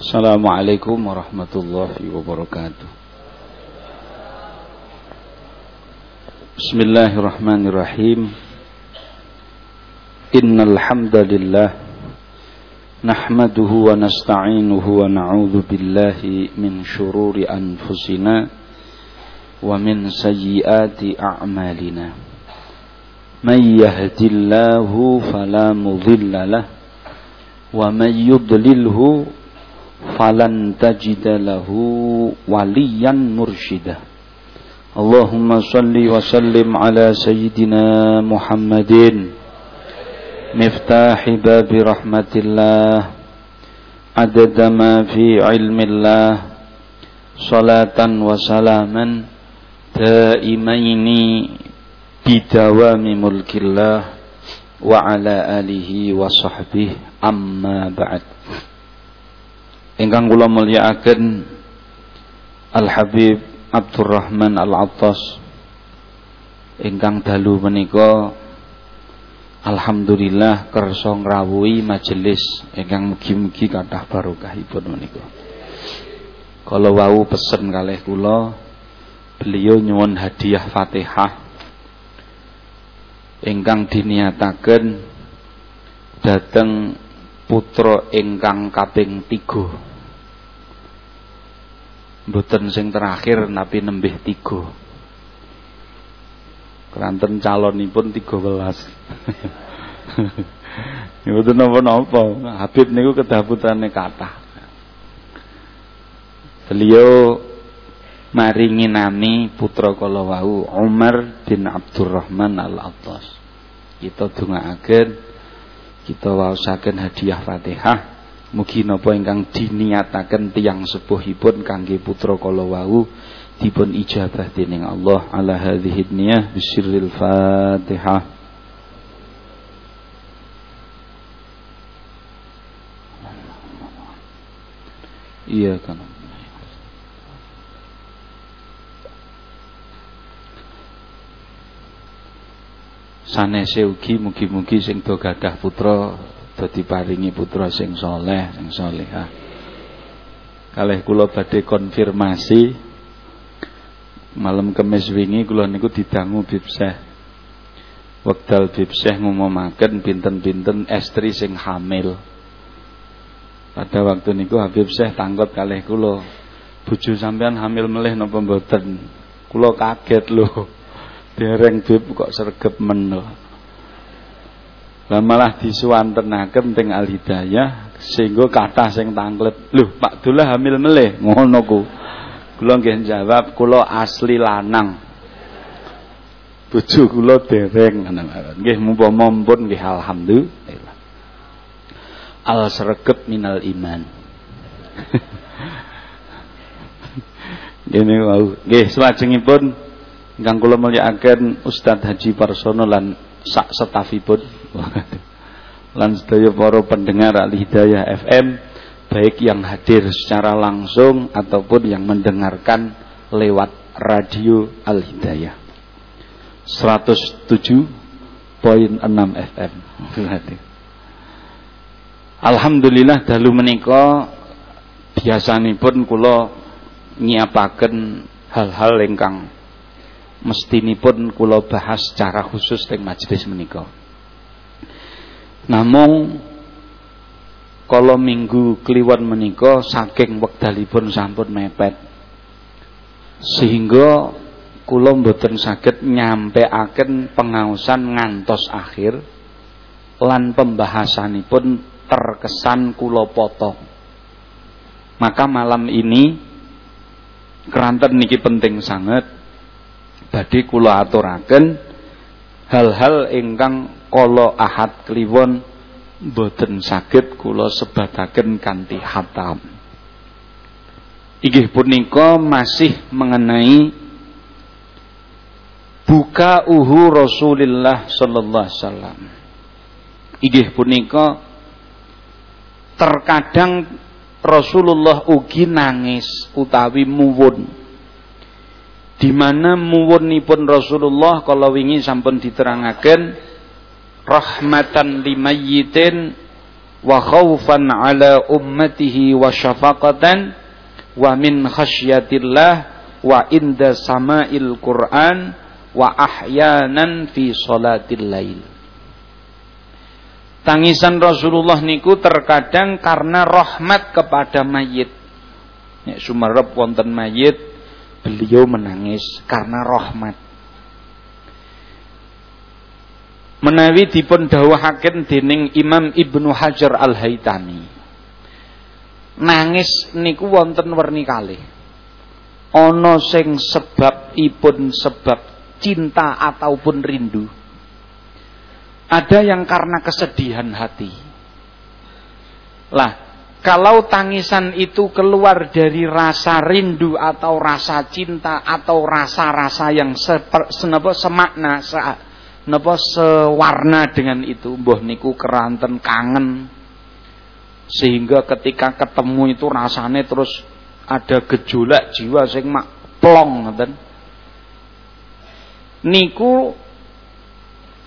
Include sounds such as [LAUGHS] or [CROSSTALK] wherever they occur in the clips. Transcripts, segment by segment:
Assalamualaikum warahmatullahi wabarakatuh. Bismillahirrahmanirrahim. Innal hamdalillah nahmaduhu wa nasta'inuhu wa na'udzu billahi min shururi anfusina wa min sayyiati a'malina. May yahdillahu fala mudilla lahu wa may yudlilhu falan tajida lahu waliyan mursyida Allahumma salli wa sallim ala sayyidina Muhammadin. Miftahi babi rahmatillah. Adada ma fi ilmillah. Salatan wa salaman daimaini bidawami mulkillah wa ala alihi wa sahbihi amma ba'd ingkang kula mulyakaken Al Habib Abdurrahman Al Attas ingkang dalu menika Alhamdulillah kersa ngrawuhi majelis ingkang mugi-mugi kathah barokahipun menika. Kalau wau pesen kalih kula beliau nyuwun hadiah Fatihah. Ingkang diniataken dhateng putra ingkang kaping 3 mboten sing terakhir nabi nembih tiga. Keranten calonipun tiga belas. [LAUGHS] Mboten napa-napa. Habib niku kedah putrane kathah. Beliau maringi nami putra kala wau Umar bin Abdurrahman Al-Attas. Kita dongaaken kita waosaken hadiah Fatihah Mugi napa ingkang diniataken tiyang sepuhipun kangge putra kala wau dipun ijabah dening Allah ala hadhihi niyah bisirril Fatihah. Iya kan. Sanese ugi mugi-mugi sing do gadah putra dadi paringi putra sing soleh sing solehah. Kalih kula badhe konfirmasi malam kemis wingi kula niku didangu bibseh wekdal bibseh ngumumaken pinten-pinten estri sing hamil. Pada waktu niku Habib Syekh tangkot kalih kula. Bojo sampean hamil melih napa mboten? Kula kaget lho. [LAUGHS] Dereng bib kok sregep men lho lah malah disuwantenaken teng Al Hidayah sehingga kathah sing tanglet. Lho, Pak Dullah hamil melih ngono ku. Kula nggih jawab kula asli lanang. Bojo kula dereng ngono Nggih mumpama mumpun nggih alhamdulillah. Al sregep minal iman. [LAUGHS] Gini wau. Nggih salajengipun ingkang kula mulyakaken Ustadz Haji Parsono lan sak setafipun. [LAUGHS] Lan sedaya para pendengar Al Hidayah FM baik yang hadir secara langsung ataupun yang mendengarkan lewat radio Al Hidayah. 107.6 FM [LAUGHS] Alhamdulillah dalu menika biasanipun kula nyiapaken hal-hal ingkang mestinipun kula bahas secara khusus teng majelis menika. Namung kala minggu kliwon menika saking wekdalipun sampun mepet. Sehingga kula mboten saged nyampeaken pengaosan ngantos akhir lan pembahasanipun terkesan kula potong. Maka malam ini keranten niki penting sangat badhe kula aturaken hal-hal ingkang kala ahad kliwon boten saged kula sebataken kanthi hatam. Inggih punika masih mengenai buka uhu Rasulullah sallallahu alaihi wasallam. Inggih punika terkadang Rasulullah ugi nangis utawi muwun di mana muwunipun Rasulullah kalau wingi sampun diterangaken rahmatan limayyitin wa khaufan ala ummatihi wa syafaqatan wa min khasyatillah wa inda sama'il Qur'an wa ahyanan fi salatil lail Tangisan Rasulullah niku terkadang karena rahmat kepada mayit. Nek sumerep wonten mayit, beliau menangis karena rahmat. Menawi dipun dawuhaken dening Imam Ibnu Hajar Al-Haitami. Nangis niku wonten werni kalih. Ana sing sebabipun sebab cinta ataupun rindu ada yang karena kesedihan hati. Lah, kalau tangisan itu keluar dari rasa rindu atau rasa cinta atau rasa-rasa yang seper, senapa semakna, se, napa sewarna dengan itu, mbah niku keranten kangen. Sehingga ketika ketemu itu rasanya terus ada gejolak jiwa sing mak plong ngoten. Niku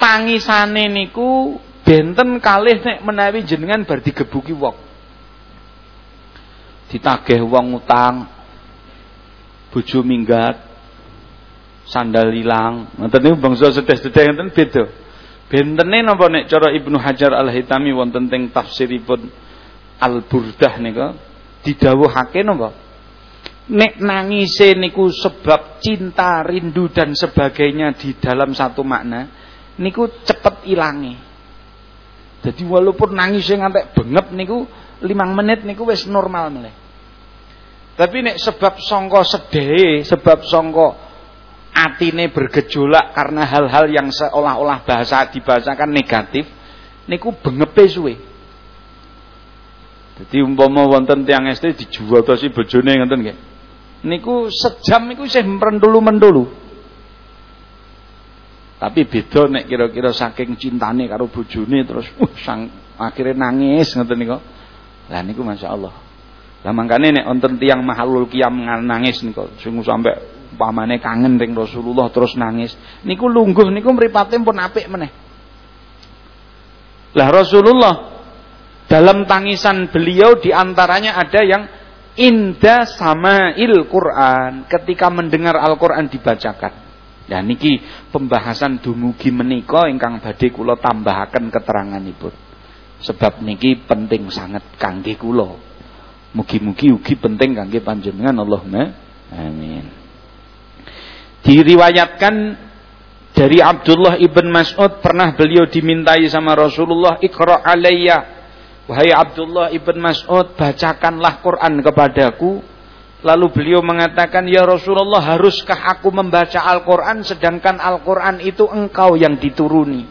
tangisane niku benten kalih nek menawi jenengan bar digebuki wong. Ditagih wong utang, bojo minggat, sandal ilang. Ngoten niku bangsa sedih-sedih ngoten beda. Bentene napa nek cara Ibnu Hajar Al-Hitami wonten teng tafsiripun Al-Burdah nika didhawuhake napa? Nek nangise niku sebab cinta, rindu dan sebagainya di dalam satu makna, niku cepet ilangi. Jadi walaupun nangis yang ngantek bengep niku limang menit niku wis normal mulai. Tapi nek sebab songko sedih, sebab songko atine bergejolak karena hal-hal yang seolah-olah bahasa dibahasakan negatif, niku bengepe suwe. Jadi umpama wonten tiang SD dijual si bojone ngoten nggih. Niku sejam niku isih mendulu-mendulu. Tapi beda nek kira-kira saking cintane karo bojone terus uh, sang akhirnya nangis ngoten niku. Lah niku masyaallah. Lah mangkane nek wonten tiyang mahalul qiyam nangis niku sing sampe pamane kangen ring Rasulullah terus nangis. Niku lungguh niku mripate pun apik meneh. Lah Rasulullah dalam tangisan beliau di antaranya ada yang indah sama il Quran ketika mendengar Al-Quran dibacakan. Ya niki pembahasan dumugi menika ingkang badhe kula tambahaken keteranganipun. Sebab niki penting sangat kangge kula. Mugi-mugi ugi penting kangge panjenengan Allahumma amin. Diriwayatkan dari Abdullah ibn Mas'ud pernah beliau dimintai sama Rasulullah Iqra alayya Wahai Abdullah ibn Mas'ud bacakanlah Quran kepadaku Lalu beliau mengatakan, "Ya Rasulullah, haruskah aku membaca Al-Qur'an sedangkan Al-Qur'an itu engkau yang dituruni?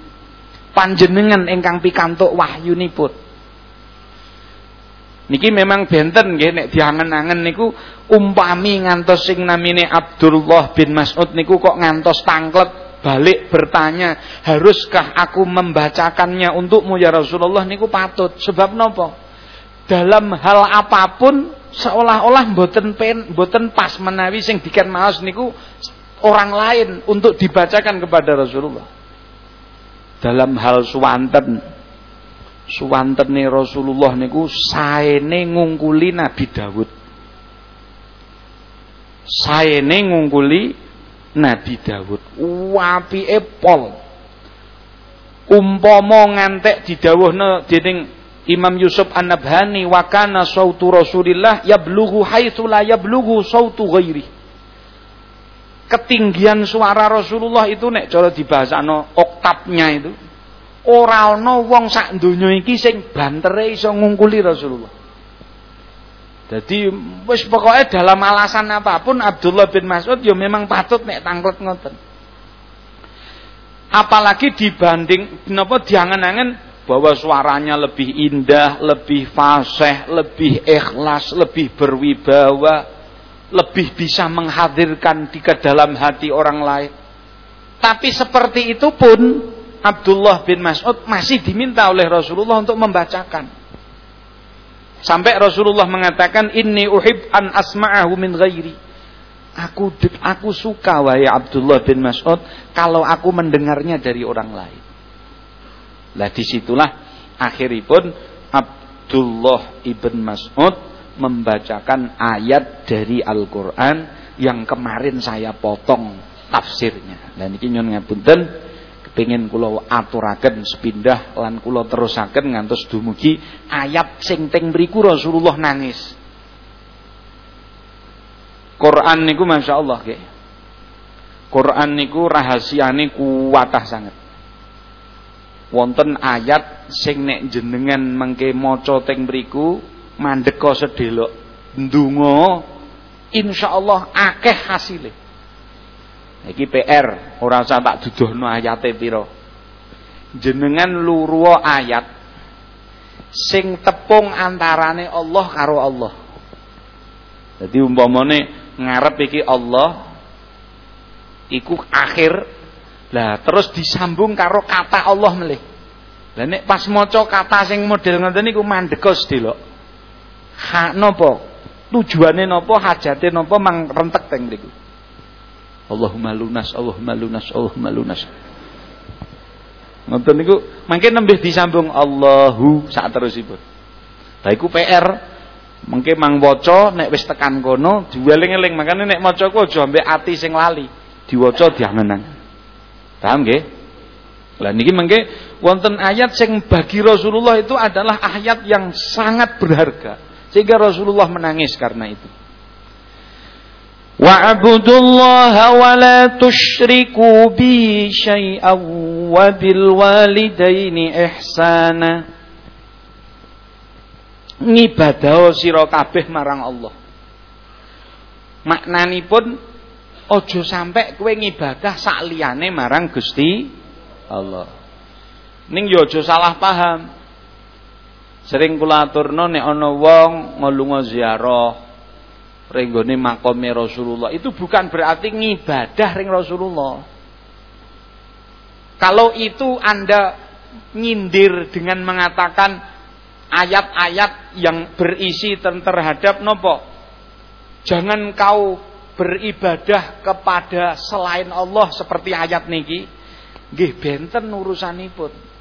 Panjenengan engkang pikantuk wahyunipun." Niki memang benten nggih nek diangen-angen niku umpami ngantos sing namine Abdullah bin Mas'ud niku kok ngantos tangklet balik bertanya, "Haruskah aku membacakannya untukmu ya Rasulullah?" niku patut. Sebab nopo? Dalam hal apa pun seolah-olah mboten pen mboten pas menawi sing diken maos niku orang lain untuk dibacakan kepada Rasulullah. Dalam hal suwanten suwantene Rasulullah niku saene ngungkuli Nabi Dawud. Saene ngungkuli Nabi Dawud. Apike pol. Umpama ngantek didhawuhna dening Imam Yusuf An-Nabhani wa kana sautu Rasulillah yablughu haitsu la yablughu sautu ghairi. Ketinggian suara Rasulullah itu nek cara dibahasano oktapnya itu ora ana wong sak donya iki sing bantere iso ngungkuli Rasulullah. Jadi wis pokoknya dalam alasan apa pun Abdullah bin Mas'ud ya memang patut nek tanglet ngoten. Apalagi dibanding napa diangen-angen bahwa suaranya lebih indah, lebih fasih, lebih ikhlas, lebih berwibawa, lebih bisa menghadirkan di dalam hati orang lain. Tapi seperti itu pun Abdullah bin Mas'ud masih diminta oleh Rasulullah untuk membacakan. Sampai Rasulullah mengatakan, Inni uhib an asma'ahu min ghairi. Aku aku suka wahai Abdullah bin Mas'ud kalau aku mendengarnya dari orang lain. Lah di situlah akhiripun Abdullah ibn Mas'ud membacakan ayat dari Al-Qur'an yang kemarin saya potong tafsirnya. Dan ini nyun ngapunten kepingin kula aturaken sepindah lan kula terusaken ngantos dumugi ayat sing teng mriku Rasulullah nangis. Quran niku Masya Allah ke. Quran niku rahasiane kuwatah sangat. Wonten ayat sing nek jenengan mengke maca teng mriku mandeka sedelok ndonga insyaallah akeh hasile. Iki PR, ora usah tak duduhno ayate pira. Jenengan luruwa ayat sing tepung antarane Allah karo Allah. Jadi umpamane ngarep iki Allah iku akhir. Lah terus disambung karo kata Allah melih. Lah nek pas maca kata sing model ngoten niku mandekos delok. Hak napa tujuane napa hajate napa mang rentek teng mriku Allahumma lunas Allahumma lunas Allahumma lunas ngoten niku mangke nembih disambung Allahu sak terusipun Lah iku PR Mengke mang waca nek wis tekan kono dieling-eling makane nek maca ku aja ambek ati sing lali. Diwaca diangen-angen. Paham nggih? Lah niki mengke wonten ayat sing bagi Rasulullah itu adalah ayat yang sangat berharga sehingga Rasulullah menangis karena itu. Wa'budullaha wa la tusyriku bi syai'an wa bil walidaini ihsana ngibadah sira kabeh marang Allah. Maknanipun aja sampai kowe ngibadah sak liyane marang Gusti Allah. Ning yo aja salah paham. Sering kula aturno nek ana wong ngelunga ziarah renggone makome Rasulullah itu bukan berarti ngibadah ring Rasulullah. Kalau itu Anda nyindir dengan mengatakan ayat-ayat yang berisi terhadap nopo. Jangan kau beribadah kepada selain Allah seperti ayat niki. Nggih benten urusanipun.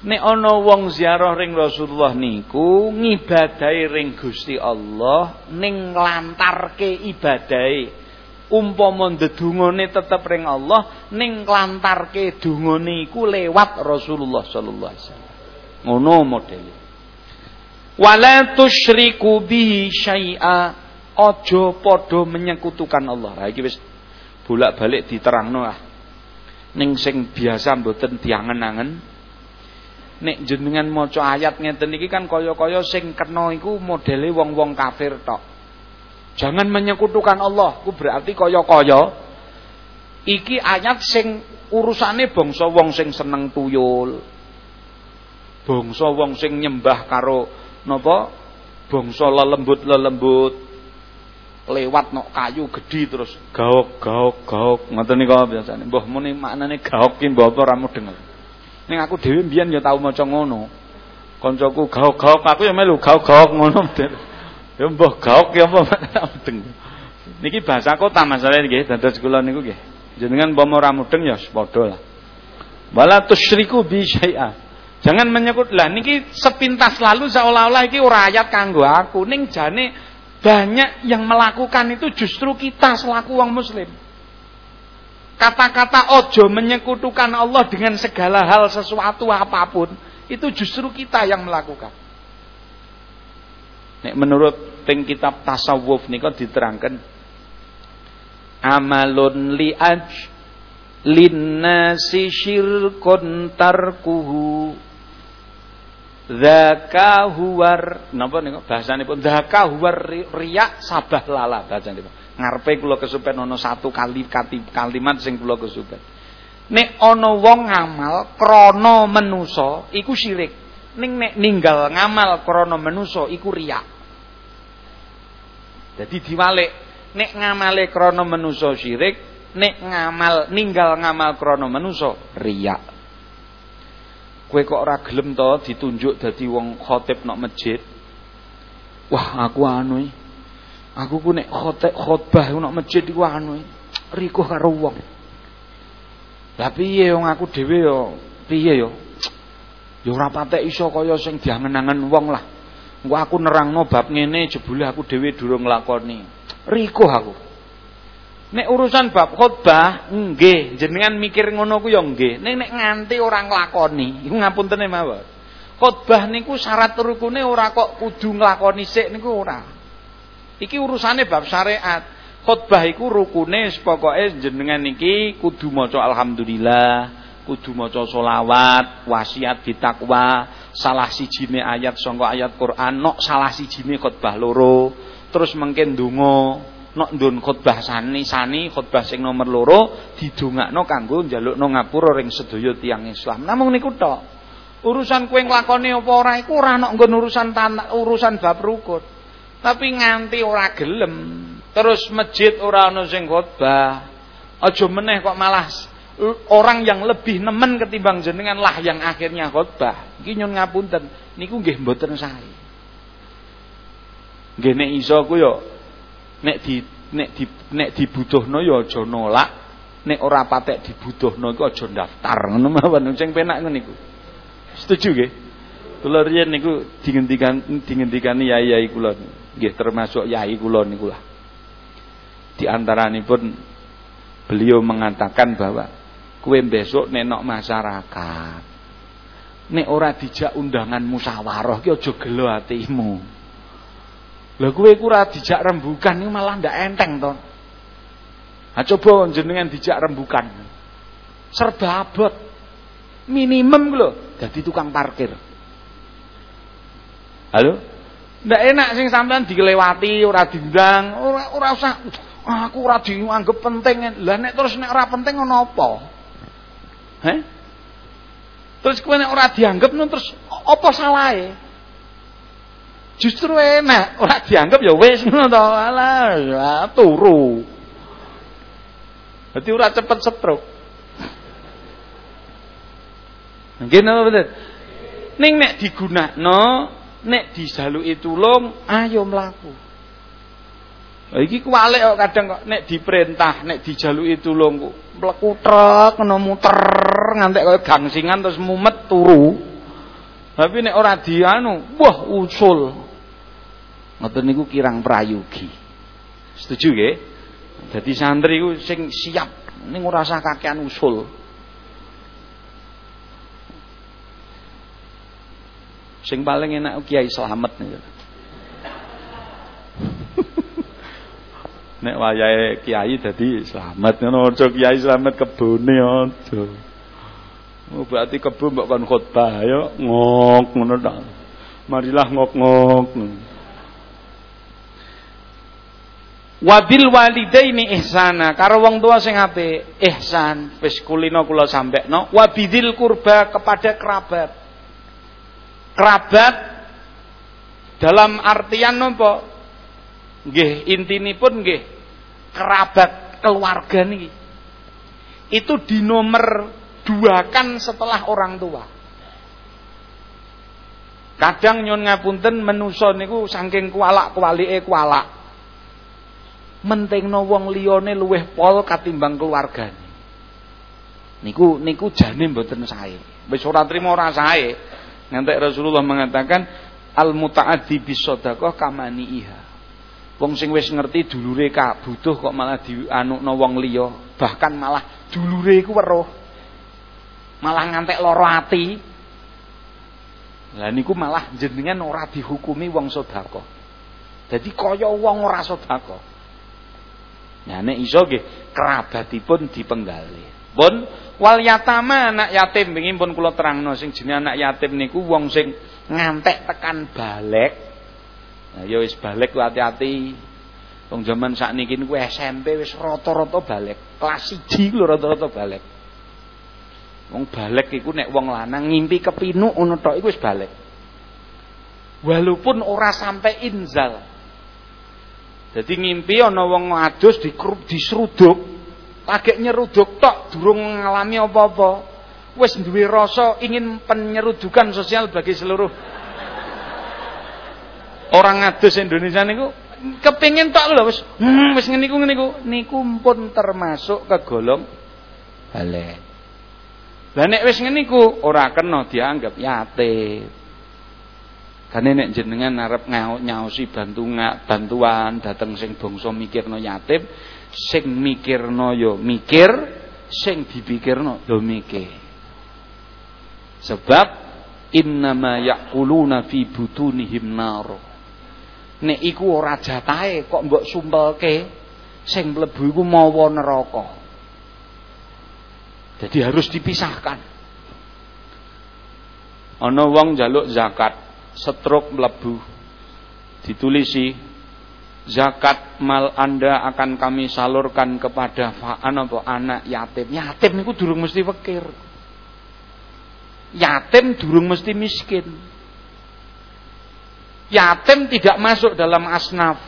Nek ana wong ziarah ring Rasulullah niku ngibadahi ring Gusti Allah ning nglantarke ibadahe. Umpama ndedungane tetep ring Allah ning nglantarke dungane iku lewat Rasulullah sallallahu alaihi wasallam. Ngono modele wala tusyriku bihi syai'a aja padha menyekutukan Allah. Ha iki wis bolak-balik diterangno ah. Ning sing biasa mboten diangen-angen nek jenengan maca ayat ngeten iki kan kaya-kaya sing kena iku modele wong-wong kafir tok. Jangan menyekutukan Allah, ku berarti kaya-kaya. Iki ayat sing urusane bangsa wong sing seneng tuyul. Bangsa wong sing nyembah karo napa? Bangsa lelembut-lelembut. Lewat nok kayu gede terus gaok gaok gaok. Ngoten nika biasane. Mbah muni maknane gaok ki mbah apa ora mudeng ning aku dhewe mbiyen ya tau maca ngono. Kancaku gaok gaok aku ya melu gaok gaok ngono ya mbah gaok ya apa mudeng. Niki bahasa kota masalah nggih dados kula niku nggih. Jenengan mbah ora mudeng ya padha lah. Wala tusyriku bi syai'a. Jangan menyebut lah niki sepintas lalu seolah-olah iki ora ayat kanggo aku. Ning jane banyak yang melakukan itu justru kita selaku wong muslim. Kata-kata ojo menyekutukan Allah dengan segala hal sesuatu apa pun, itu justru kita yang melakukan. Nek menurut teng kitab tasawuf nika diterangkan amalun li'aj linnasi syirkun tarkuhu Zaka huwar napa niku bahasanipun zaka huwar riya sabah lala bahasanipun. Ngarepe kula kesupen ana satu kali kalimat sing kula kesupen. Nek ana wong ngamal krana menusa iku syirik. Ning nek ninggal ngamal krana menusa iku riya. Jadi diwalik, nek ngamale krana menusa syirik, nek ngamal ninggal ngamal krana menusa riya. Kue kok ora gelem to ditunjuk dadi wong khotib nok masjid. Wah, aku anu Aku ku nek khotbah nok masjid iku anu riko karo wong. Lah piye wong aku dhewe yo piye yo? Yo ora patek iso kaya sing diangen-angen wong lah. Engko aku nerangno bab ngene jebule aku dhewe durung nglakoni. Riko aku. Nek urusan bab khotbah nggih, jenengan mikir ngono ku ya nggih. Nek nek nganti ora nglakoni, iku ngapunten mawon. Khotbah niku syarat rukune ora kok kudu nglakoni sik niku ora. Iki urusane bab syariat. Khotbah iku rukune pokoke jenengan iki kudu maca alhamdulillah, kudu maca selawat, wasiat ditakwa, salah sijine ayat sangka ayat Quran, nok salah sijine khotbah loro, terus mungkin donga nok ndun khotbah sani sani khotbah sing nomor loro didongakno kanggo njalukno ngapura ring sedaya tiyang Islam. Namung niku tok. Urusan kowe nglakoni apa ora iku ora nok urusan tanah, urusan bab rukun. Tapi nganti ora gelem, terus masjid ora ana sing khotbah. Aja meneh kok malah orang yang lebih nemen ketimbang jenengan lah yang akhirnya khotbah. Iki nyun ngapunten, niku nggih mboten sae. Nggih nek iso ku yo nek di nek di nek dibutuhno ya aja nolak. Nek ora patek dibutuhno iku aja daftar ngono mawon sing penak ngono niku. Setuju nggih? Kula riyen niku dingendikan dingendikani yai-yai kula nggih termasuk yai kula niku lah di antaranipun beliau mengatakan bahwa kue besok nenok masyarakat nek ora dijak undangan musyawarah ki aja gelo atimu lah kowe iku ora dijak rembukan iki malah ndak enteng to. Ha coba jenengan dijak rembukan. Serba abot. Minimum lho dadi tukang parkir. Halo? Ndak enak sing sampean dikelewati ora diundang, ora ora usah ah, aku ora dianggap penting. Lah nek terus nek ora penting ngono apa? Heh? Terus kowe nek ora dianggap terus apa salahe? Justru enak, ora dianggap ya wis ngono to. Alah, ya turu. Dadi ora cepet stroke. Nggih napa betul? Ning nek digunakno, nek dijaluki tulung, ayo mlaku. Lah iki kuwalik kok kadang kok nek diperintah, nek dijaluki tulung kok mlebu trek kena muter ngantek kaya gangsingan terus mumet turu. Tapi nek ora dianu, wah usul. Ngoten niku kirang prayogi. Setuju nggih? Dadi santri iku sing siap ning ora usah kakean usul. Sing paling enak Kiai Slamet niku. [LAUGHS] Nek wayahe kiai dadi slamet ngono aja kiai slamet kebone aja. Oh berarti kebun mbok kon khotbah ya ngok ngono ta. Marilah ngok-ngok. Wabil walidaini ihsana karo wong tua sing apik ihsan wis kulino kula sampekno wabidil kurba kepada kerabat kerabat dalam artian napa nggih intinipun nggih kerabat keluarga niki itu di nomor dua kan setelah orang tua kadang nyon ngapunten menusa niku saking kualak kualike kualak mentingno wong liyane luwih pol katimbang keluargane. Niku niku jane mboten sae. Wis ora trimo ora. Ngantek Rasulullah mengatakan al mutaaddi bisadaqah kamani iha. Wong sing wis ngerti dulure ka butuh kok malah dianukno wong liya, bahkan malah dulure iku weruh. Malah ngantek lara ati. Lah niku malah jenengan ora dihukumi wong sedekah. Dadi kaya wong ora sedekah. Nah nek iso nggih kerabatipun dipenggali. Pun wal yatama anak yatim pengin pun kula terangno sing jenenge anak yatim niku wong sing ngantek tekan balik. Nah ya wis balik hati-hati. Wong jaman sakniki niku SMP wis rata-rata balik. Kelas 1 lho rata-rata balik. Wong balik iku nek wong lanang ngimpi kepinuk ngono tok iku wis balik. Walaupun ora sampai inzal. Jadi ngimpi ana wong adus dikrup disruduk, lagi nyeruduk tok durung ngalami apa-apa. Wis duwe rasa ingin penyerudukan sosial bagi seluruh orang adus Indonesia niku kepingin tok lho wis hmm, wis ngene iku ngene iku niku pun termasuk kegolong balik. Lah nek wis ngene iku ora kena dianggap yatim. Karena nek jenengan arep nyaosi bantu bantuan dateng sing bangsa mikirno yatim, sing mikirno yo ya mikir, sing dipikirno yo ya mikir. Sebab innama yaquluna fi butunihim nar. Nek iku ora jatahe kok mbok sumpelke sing mlebu iku mawa neraka. Jadi harus dipisahkan. Ana wong njaluk zakat, setruk melebu ditulisi zakat mal Anda akan kami salurkan kepada apa anak yatim. Yatim niku durung mesti fakir. Yatim durung mesti miskin. Yatim tidak masuk dalam asnaf.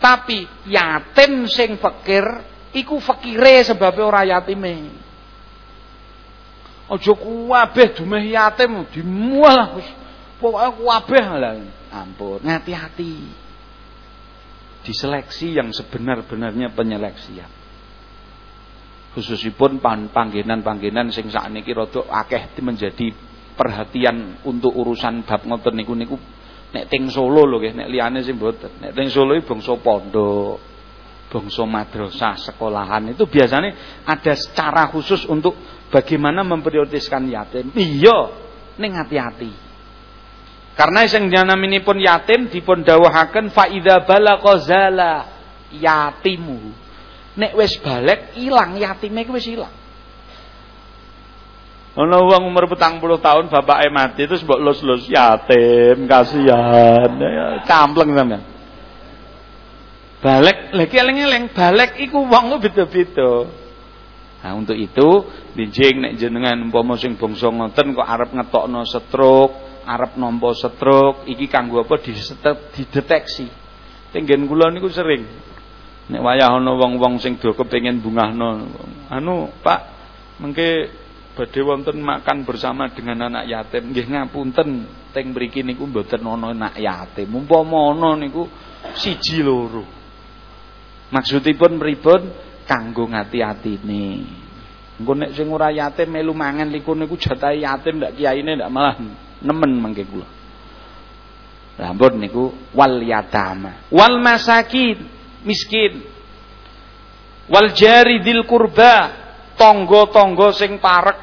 Tapi yatim sing fakir iku fakire sebab ora yatime. Aja kuwabeh dumeh yatim dimual Pokoknya kuabeh lah. Ampun, hati-hati. Diseleksi yang sebenar-benarnya penyeleksian. Khususipun panggilan-panggilan sing sakniki rada akeh menjadi perhatian untuk urusan bab ngoten niku niku nek teng Solo lho nggih, nek liyane sing mboten. Nek teng Solo iki bangsa pondok, bangsa madrasah, sekolahan itu biasanya ada secara khusus untuk bagaimana memprioritaskan yatim. Iya, ning hati-hati. Karena sing pun yatim dipun dawuhaken fa idza zala yatimu. Nek wis balik ilang yatime ku wis ilang. Ana wong umur petang puluh tahun bapaknya mati terus mbok los-los yatim, kasihan. Ya, kampleng sampean. Balik lagi eling-eling, balik iku wong beda-beda. Nah untuk itu dijing nek jenengan umpama sing bangsa ngoten kok arep ngetokno stroke arep nampa stroke iki kanggo apa dideteksi. Tenggen kula niku sering. Nek wayah ana wong-wong sing do kepengin bungahno anu Pak mengke badhe wonten makan bersama dengan anak yatim. Nggih ngapunten teng mriki niku mboten ana anak yatim. Umpama ana niku siji loro. Maksudipun pripun kanggo ngati-atine. Engko nek sing ora yatim melu mangan liku niku jatahe yatim ndak kiyaine ndak malah nemen mangke kula. Rambut niku wal yatama, wal masakin, miskin. Wal jari dil kurba, tonggo-tonggo sing parek.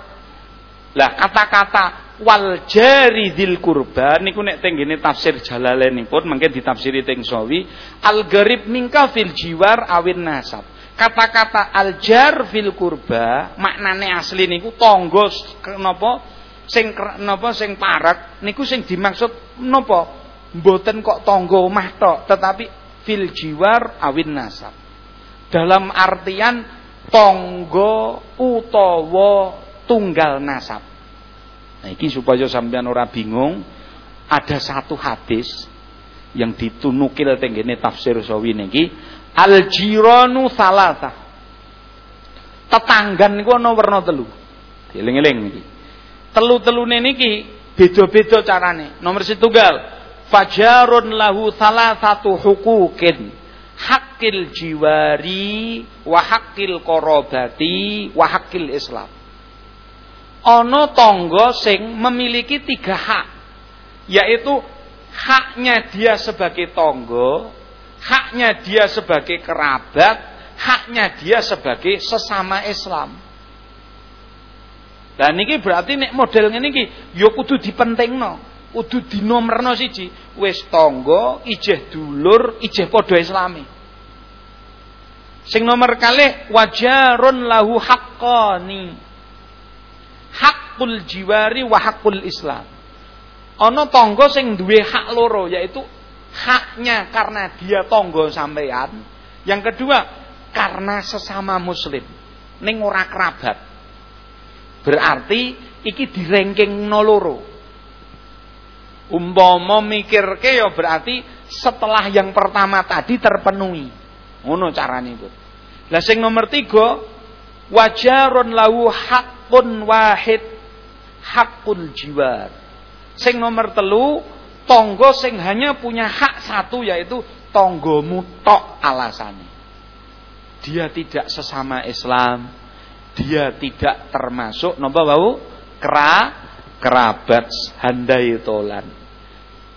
Lah kata-kata wal jari dil kurba niku nek tenggene tafsir Jalalainipun mangke ditafsiri teng sawi al garib mingka fil jiwar awin nasab. Kata-kata al jar fil kurba maknane asli niku tonggo napa sing napa sing parek niku sing dimaksud napa? Mboten kok tangga omah tok tetapi fil jiwar awin nasab. Dalam artian tangga utawa tunggal nasab. Nah iki supaya sampean ora bingung ada satu hadis yang ditunukil tenggene tafsir sawi niki al jiranu salata tetanggan niku ana werna telu. Dieling-eling niki telu-telune niki beda-beda carane. Nomor setunggal, fajarun lahu salah satu hukukin hakil jiwari wa hakil korobati wa hakil islam. Ono tonggo sing memiliki tiga hak, yaitu haknya dia sebagai tonggo, haknya dia sebagai kerabat, haknya dia sebagai sesama Islam. Lah niki berarti nek model ngene iki ya kudu dipentingno, kudu dinomerno siji, wis tangga, ijeh dulur, ijeh padha islami. Sing nomor kalih wajarun lahu haqqani. Hakul jiwari wa hakul Islam. Ana tangga sing duwe hak loro yaitu haknya karena dia tangga sampean, yang kedua karena sesama muslim ning ora kerabat. Berarti iki direngking noloro. Umpama mikirke ya berarti setelah yang pertama tadi terpenuhi. Ngono carane itu. Lah sing nomor tiga wajarun lahu hakun wahid hakul jiwar. Sing nomor telu tonggo sing hanya punya hak satu yaitu tonggomu tok alasannya. Dia tidak sesama Islam, dia tidak termasuk napa wau kera kerabat handai tolan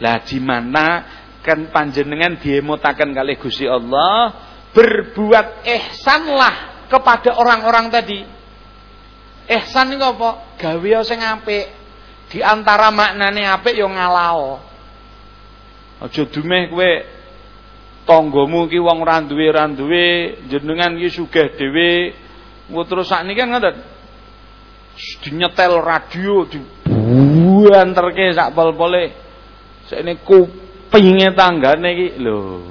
Lah di mana kan panjenengan diemutaken kali Gusti Allah berbuat ihsanlah kepada orang-orang tadi. Ihsan niku apa? Gawe sing apik. Di antara maknane apik yo ngalao. Aja dumeh kowe tanggamu ki wong ora duwe ora duwe, jenengan ki sugih dhewe. Engko terus sakniki kan ngoten. Dinyetel radio dibuanterke sak pol-pole. Sakne kupinge tanggane iki lho.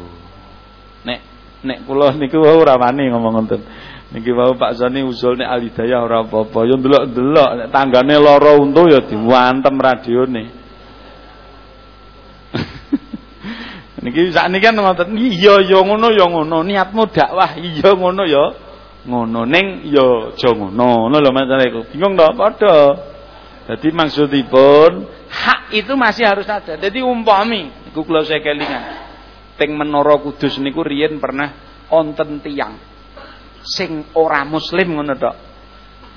Nek nek kula niku ora wani ngomong ngoten. Niki wau Pak Sani usul nek Alidayah ora apa-apa. Ya ndelok-ndelok nek tanggane lara untu ya diwantem radione. [LAUGHS] Niki sakniki kan ngoten, iya ya ngono ya ngono, niatmu dakwah iya ngono ya ngono ning ya aja ngono. Ngono lho Mas iku. Bingung to? Padha. Jadi maksudipun hak itu masih harus ada. Jadi umpami iku kula saya kelingan. Teng Menara Kudus niku riyen pernah onten tiang sing ora muslim ngono tok.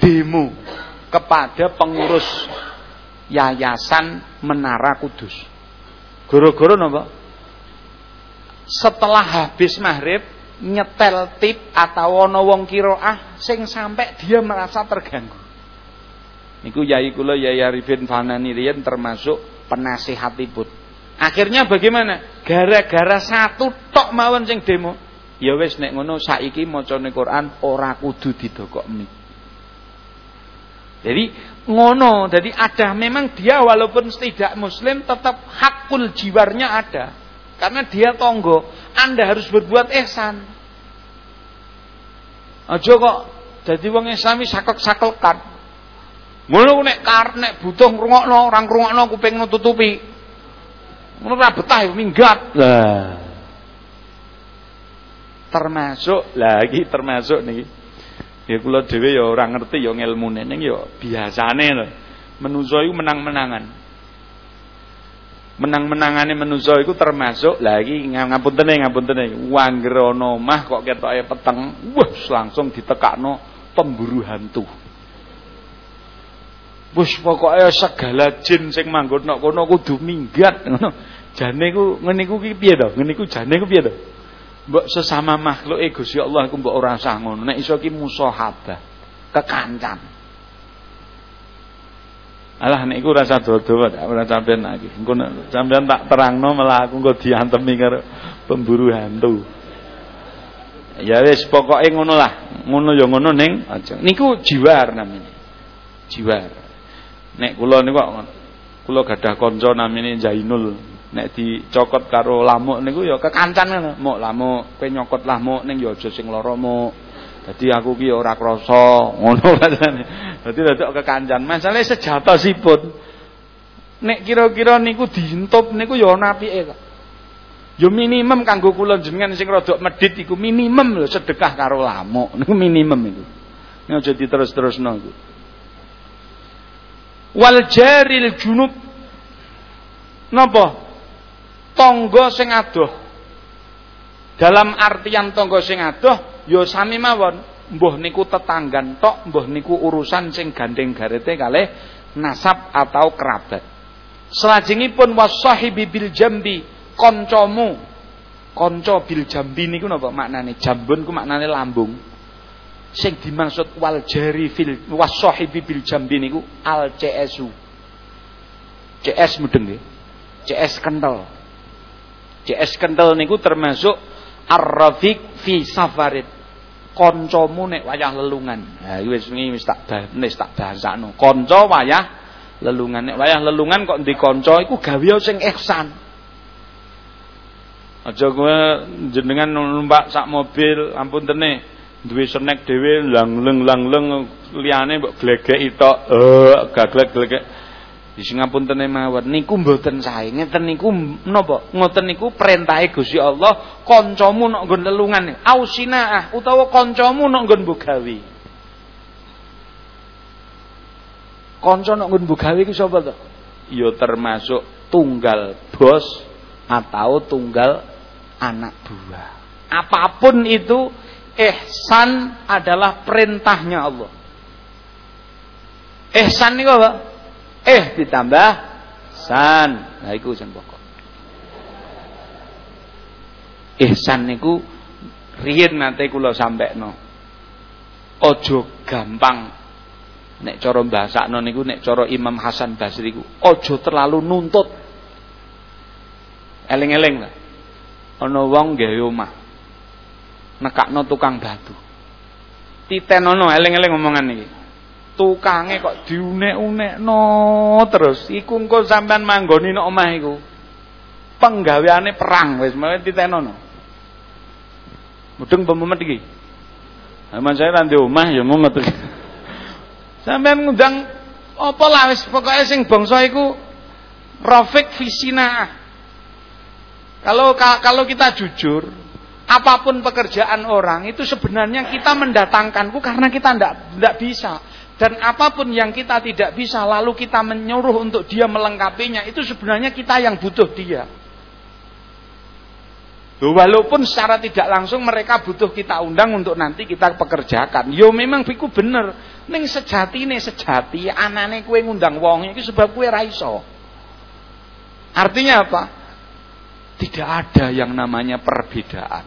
Demo kepada pengurus Yayasan Menara Kudus. Goro-goro napa? Setelah habis maghrib nyetel tip atau ana wong kiroah sing sampai dia merasa terganggu. Niku yai kula Yai Arifin Fanani riyen termasuk penasihatipun. Akhirnya bagaimana? Gara-gara satu tok mawon sing demo, Ya wis nek ngono saiki macane Quran ora kudu didokok mniki. Jadi ngono, jadi ada memang dia walaupun tidak muslim tetap hakul jiwarnya ada. Karena dia tonggo, Anda harus berbuat ihsan. Aja kok jadi wong Islami sakek-sakelkan. Ngono nek kar nek butuh ngrungokno, orang ngrungokno kuping nututupi. Ngono ora betah minggat. Lah termasuk lagi termasuk nih ya kula dhewe ya ora ngerti ya ngilmune ning ya biasane lho menungso iku menang-menangan menang-menangane menungso iku termasuk lagi ngapuntene ngapuntene wangger ana omah kok ketoke peteng wah langsung ditekakno pemburu hantu Wis pokoke segala jin sing manggon nok kono kudu minggat ngono. Jane ku ngene ku ki piye to? Ngene ku jane ku piye to? mbok sesama makhluk Gusti Allah iku mbok ora usah ngono. Nek iso ki musahabah, kekancan. Alah nek iku rasa dodo tak ora sampean lagi. Engko sampean tak terangno malah aku engko diantemi karo pemburu hantu. Ya wis pokoke ngono lah. Ngono ya ngono ning aja. Niku jiwar namanya. Jiwar. Nek kula niku kula gadah kanca namine Zainul nek dicokot karo lamuk niku ya kekancan ngono. Muk lamuk, kowe nyokot lamuk ning ya aja sing lara muk. Dadi aku ki ora krasa, ngono [LAUGHS] katane. Dadi dadak kekancan. Masalahe sejatosipun nek kira-kira niku dientup niku ya ana apike kok. Ya minimum kanggo kula jenengan sing rada medhit iku minimum lho sedekah karo lamuk. [LAUGHS] Niku minimum iku. Nek aja diterus-terusno iku. Wal jaril junub Napa? tangga sing adoh. Dalam artian tangga sing adoh ya sami mawon, mbuh niku tetanggan tok, mbuh niku urusan sing gandeng garete kalih nasab atau kerabat. Selajengipun wasahibi bil jambi, kancamu. Kanca bil jambi niku napa maknane? Jambun ku maknane lambung. Sing dimaksud wal jari fil wasahibi bil jambi niku al CSU. CS mudeng nggih. CS kental. CS kental niku termasuk ar-rafiq fi safarid. Kancamu nek wayah lelungan. Ha iki wis wingi wis tak wis tak bahasakno. Kanca wayah lelungan. Nek wayah lelungan kok ndi kanca iku gawe sing ihsan. Aja kowe jenengan numpak sak mobil ampun tene duwe snack dhewe lang-leng lang-leng liyane mbok glegeki tok. Eh gaglek-glegek di ngapunten mawon niku mboten sae. Ngeten niku napa? Ngoten niku perintahe Gusti Allah, kancamu nek nggon lelungan. Ausinaah utawa kancamu nek nggon bugawi. Kanca nek nggon bugawi ku sapa to? Ya termasuk tunggal bos atau tunggal anak buah. Apa pun itu ihsan adalah perintahnya Allah. Ihsan niku apa? Eh ditambah san. Nah iku sing pokok. ihsan niku riyen nate kula sampekno. Aja gampang nek cara bahasakno niku nek cara Imam Hasan Basri ku aja terlalu nuntut. Eling-eling lah. Ana wong gawe omah. Nekakno tukang batu. Titenono eling-eling omongan iki. Tukange kok diunek-unekno terus. Iku engko sampean manggoni nek omah iku. Penggaweane perang wis mesti titenono. Mudeng pememet iki. Aman saya nanti omah ya mumet. [LAUGHS] Sampean ngundang apa lah wis pokoke sing bangsa iku Rafiq Fisina. Kalau kalau kita jujur, apa pun pekerjaan orang itu sebenarnya kita mendatangkanku karena kita tidak tidak bisa. Dan apa pun yang kita tidak bisa lalu kita menyuruh untuk dia melengkapinya itu sebenarnya kita yang butuh dia. Walaupun secara tidak langsung mereka butuh kita undang untuk nanti kita pekerjakan. Yo memang biku bener. Ning sejati nih sejati anane kue ngundang wong itu sebab kue raiso. Artinya apa? Tidak ada yang namanya perbedaan.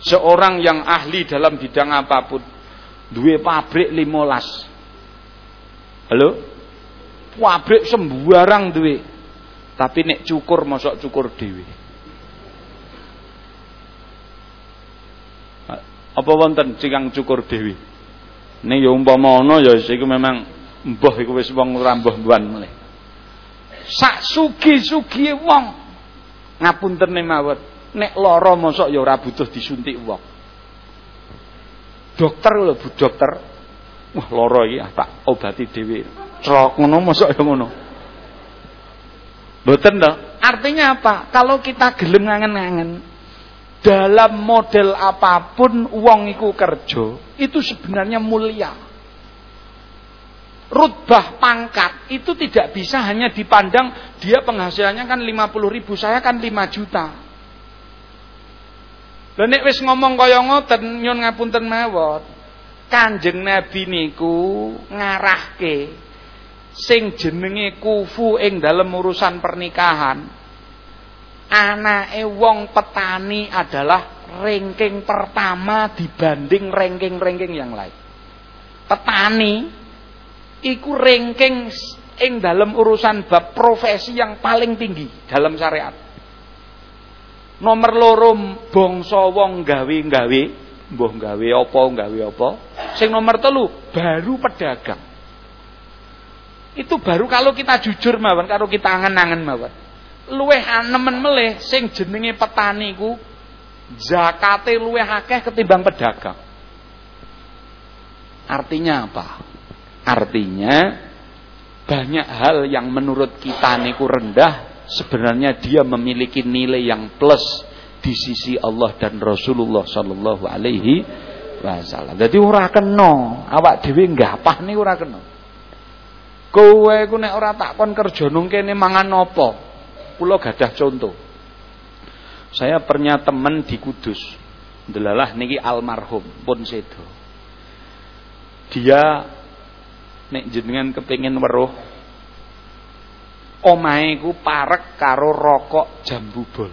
Seorang yang ahli dalam bidang apa pun, dua pabrik limolas. Halo? Pabrik sembarang duwe. Tapi nek cukur mosok cukur dewi. Apa wonten cikang cukur dewi? Ning ya umpama ana ya iku memang mbah iku wis wong rambuh-mbuhan mulai. Sak sugi-sugi wong ngapunten mawon. Nek lara mosok ya ora butuh disuntik wong. Dokter lho Bu dokter. Wah lara iki ah, tak obati dhewe. Trok ngono mosok ya ngono. Mboten to. Artinya apa? Kalau kita gelem ngangen-ngangen dalam model apa pun uang iku kerja, itu sebenarnya mulia. Rutbah pangkat itu tidak bisa hanya dipandang dia penghasilannya kan 50 ribu, saya kan 5 juta. Lah nek wis ngomong kaya ngoten nyun ngapunten mawon. Kanjeng Nabi niku ngarahke sing jenenge kufu ing dalam urusan pernikahan anake wong petani adalah ranking pertama dibanding ranking-ranking yang lain. Petani iku ranking ing dalam urusan bab profesi yang paling tinggi dalam syariat. Nomor loro bangsa wong gawe-gawe, mbuh gawe apa gawe apa. Sing nomor telu baru pedagang. Itu baru kalau kita jujur mawon, kalau kita angen-angen mawon. Luweh nemen meleh sing jenenge petani ku zakate luweh akeh ketimbang pedagang. Artinya apa? Artinya banyak hal yang menurut kita niku rendah sebenarnya dia memiliki nilai yang plus di sisi Allah dan Rasulullah Shallallahu alaihi wasallam. Jadi ora kena, awak dhewe apa nih ora kena. Kowe ku nek ora takon kerja nang kene mangan apa? Kula gadah contoh. Saya pernah temen di Kudus. Delalah niki almarhum pun sedo. Dia nek jenengan kepengin weruh omahe ku parek karo rokok jambu bol.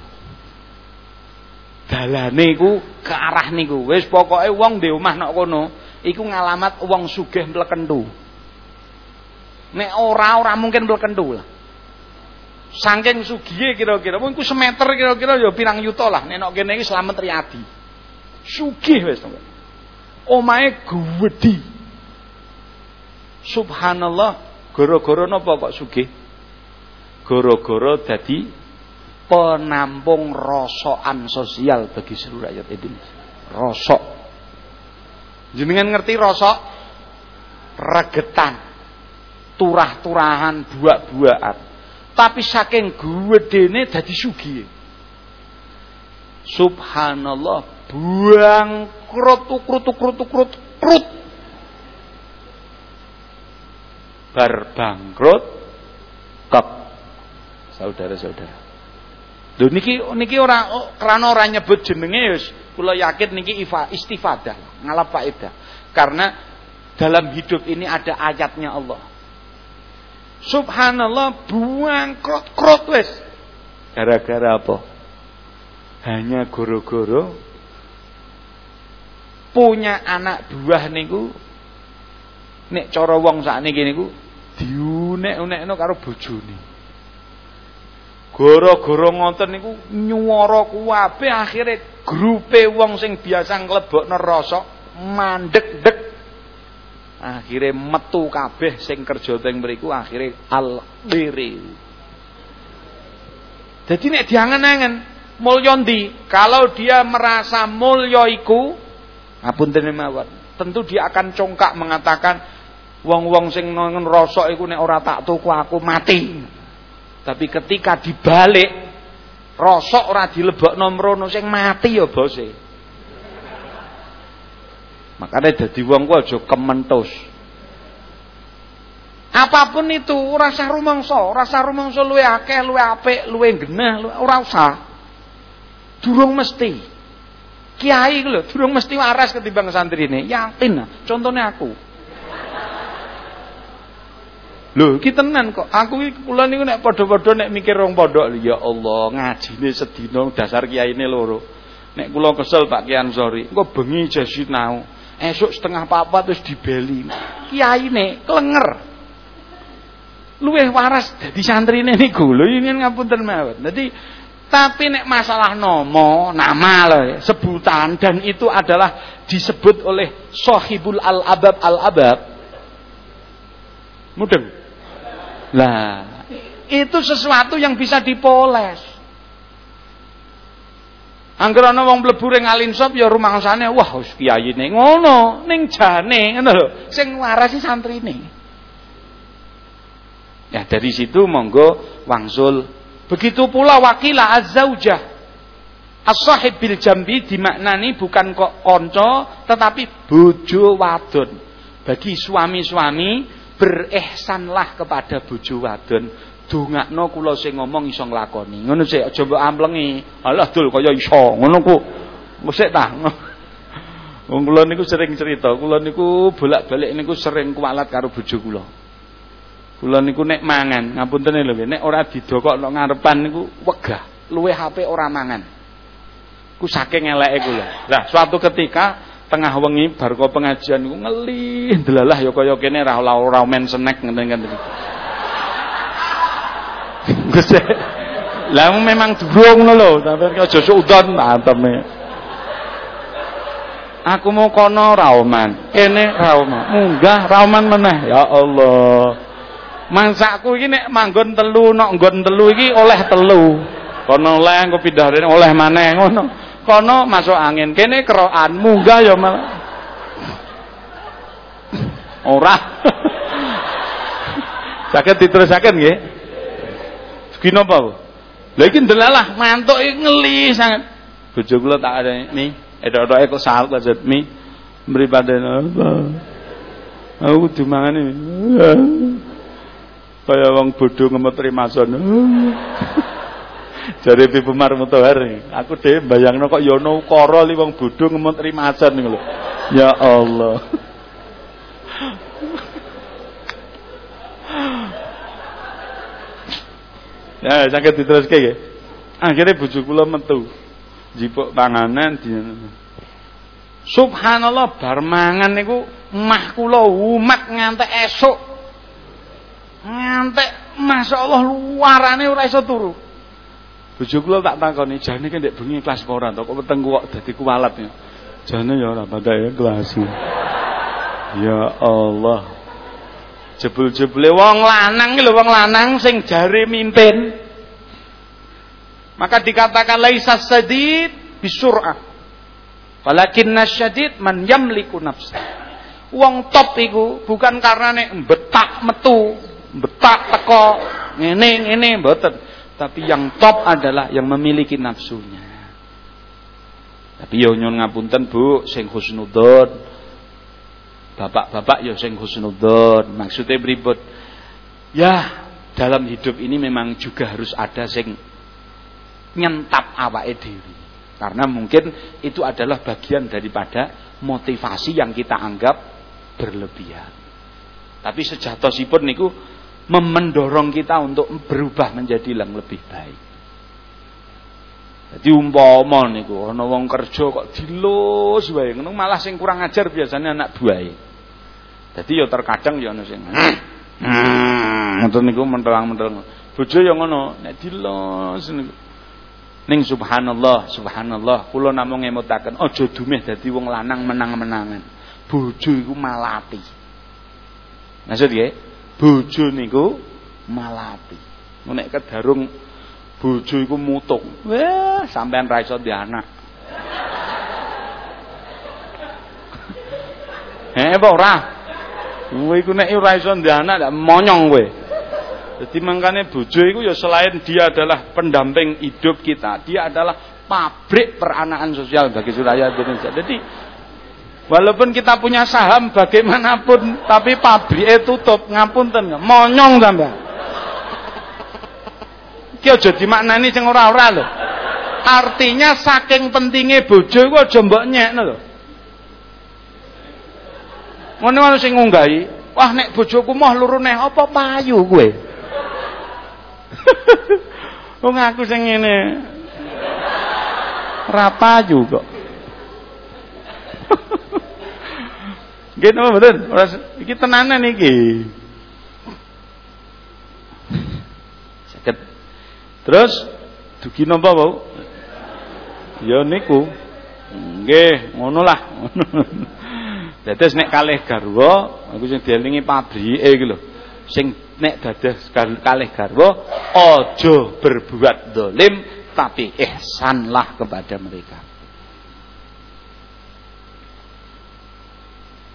Dalane ku ke arah niku. Wis pokoke wong di omah nok kono iku ngalamat wong sugih mlekentu. Nek ora ora mungkin mlekentu lah. Saking sugihe kira-kira, mungkin semeter kira-kira ya pirang yuta lah. Nek kene iki Slamet Riyadi. Sugih wis. Omahe gedhi. Subhanallah, gara-gara napa kok sugih? Gara-gara dadi penampung rosokan sosial bagi seluruh rakyat Indonesia. Rosok. Jenengan ngerti rosok? Regetan turah-turahan buak-buakan. Tapi saking gedene dadi sugih. Subhanallah, buang krut krut krut krut krut. Bar bangkrut kep. Saudara-saudara. Lho niki niki ora oh, krana ora nyebut jenenge ya kula yakin niki istifadah, ngalap faedah. Karena dalam hidup ini ada ayatnya Allah. Subhanallah buang krot-krot wis. Gara-gara apa? hanya goro-goro punya anak buah niku nek cara wong sakniki niku diunek-unekno karo bojone. Gara-gara ngoten niku nyuwara kuwabe akhire grupe wong sing biasa nglebokno rasa mandek-dek. Akhire metu kabeh sing kerja teng mriku akhire al Jadi nek diangen-angen mulya ndi? Kalau dia merasa mulya iku ngapunten mawon, tentu dia akan congkak mengatakan Wong-wong sing rosok iku nek ora tak tuku aku mati. Tapi ketika dibalik rosok ora dilebokno mrono sing mati ya bose. Makanya dadi wong ku aja kementus. Apa pun itu rasa rumangsa, rasa rumangsa luwe akeh, luwe apik, luwe genah, ora usah. Durung mesti. Kiai lho, durung mesti waras ketimbang santrine. Yakin, contohnya aku. Lho, iki tenan kok. Aku iki kula niku nek padha-padha nek mikir rong pondok, ya Allah, ngajine sedina dasar kiyaine loro. Nek kula kesel Pak Kian Sori, engko bengi jasi nau. Esuk setengah papat terus dibeli. Kiyaine klenger. Luwih waras dadi santrine niku. Lho ini ngapunten mawon. Dadi tapi nek masalah nomo, nama loh, sebutan dan itu adalah disebut oleh Sohibul Al-Abab Al-Abab. Mudeng. Lah, itu sesuatu yang bisa dipoles. Angger ana wong mlebu ring alinsop ya rumangsane wah wis kiyayine ngono, ning jane ngono lho, sing waras santrine. Ya dari situ monggo wangsul. Begitu pula wakilah az-zaujah. As-sahib bil jambi dimaknani bukan kok konco tetapi bojo wadon. Bagi suami-suami berihsanlah kepada bojo wadon. Dongakno kula sing ngomong iso nglakoni. Ngono sik aja mbok amplengi. Alah dul kaya iso. Ngono ku mesti ta? [LAUGHS] Wong kula niku sering cerita. Kula niku bolak-balik niku sering kualat karo bojo kula. Kula niku nek mangan ngapunten lho nek ora didokokno ngarepan niku wegah. Luwe HP ora mangan. Ku saking eleke kula. Lah suatu ketika tengah wengi bar kok pengajian niku ngeli delalah ya kaya kene ra ora men snack ngene-ngene. Gusti. Lah memang durung ngono lho, tapi aja suudon anteme. Aku mau kono rauman, kene rauman, munggah rauman meneh. Ya Allah. Mansakku iki nek manggon telu, nok nggon telu iki oleh telu. Kono oleh engko pindah rene oleh maneh ngono kono masuk angin. Kene kerokan. Munggah ya malah ora. Saged diterusaken nggih. Segi napa Bu? Lha iki mantuk ngeli sangat. Bojo kula tak ada mi. Edok-edoke kok saut aja mi. Mripate apa aku dimangane kaya wong bodho ngemut rimason Jare Bibu Marmutohar aku dhewe bayangno kok ya ono li wong bodho ngemut rimasan niku lho. Ya Allah. [LAUGHS] ya sakit diteruske nggih. Akhire bojo kula metu. Jipuk panganan di Subhanallah bar mangan niku mah kula umat ngantek esuk. Ngantek masyaallah luarane ora iso turu. Bojo kula tak takoni, jane ki ndek bengi kelas apa ora to? Kok weteng kok dadi kualat ya. Jane ya ora pada ya kelas. Ya Allah. Jebul-jebule wong lanang lho wong lanang sing jare mimpin. Maka dikatakan laisa sadid bisur'ah. Walakin nasyadid man yamliku nafsa. Wong top iku bukan karena nek betak metu, betak teko ngene ngene mboten tapi yang top adalah yang memiliki nafsunya. Tapi yo nyon ngapunten Bu, sing husnudzon. Bapak-bapak yo sing husnudzon. Maksudnya beribut. Ya, dalam hidup ini memang juga harus ada sing nyentap awake dhewe. Karena mungkin itu adalah bagian daripada motivasi yang kita anggap berlebihan. Tapi sejatosipun niku mendorong kita untuk berubah menjadi yang lebih baik. Dadi umpama niku ana wong kerja kok dilus wae ngono malah sing kurang ajar biasanya anak buahe. Dadi ya terkadang ya ana sing ngoten niku mentelang-mentelang. Bojo ya ngono, nek dilus niku. Ning subhanallah, subhanallah, kula namung ngemutaken aja dumeh dadi wong lanang menang-menangan. Bojo iku malati. Maksud nggih, bojo niku malati. Nek kedarung bojo iku mutung. Wah, sampean ra iso anak. [LAUGHS] Eh apa ora? Kowe iku nek ora iso anak ndak monyong kowe. Jadi makanya bojo itu ya selain dia adalah pendamping hidup kita, dia adalah pabrik peranaan sosial bagi Suraya Indonesia. Jadi walaupun kita punya saham bagaimanapun, tapi pabrik itu tutup, ngapunten, monyong sampai. Ki aja dimaknani sing ora-ora lho. Artinya saking pentingnya bojo iku aja mbok nyekno lho. Ngono ana sing ngunggahi, wah nek bojoku moh luru neh apa payu kowe? [LAUGHS] Wong aku sing ngene. Ra payu. [LAUGHS] Nggih napa mboten? Ora iki tenanan iki. Terus dugi napa wau? Ya niku. Nggih, ngono lah. [LAUGHS] Dados nek kalih garwa, aku sing dielingi pabrike iki lho. Sing nek dados kalih garwa aja berbuat dolim tapi ihsanlah kepada mereka.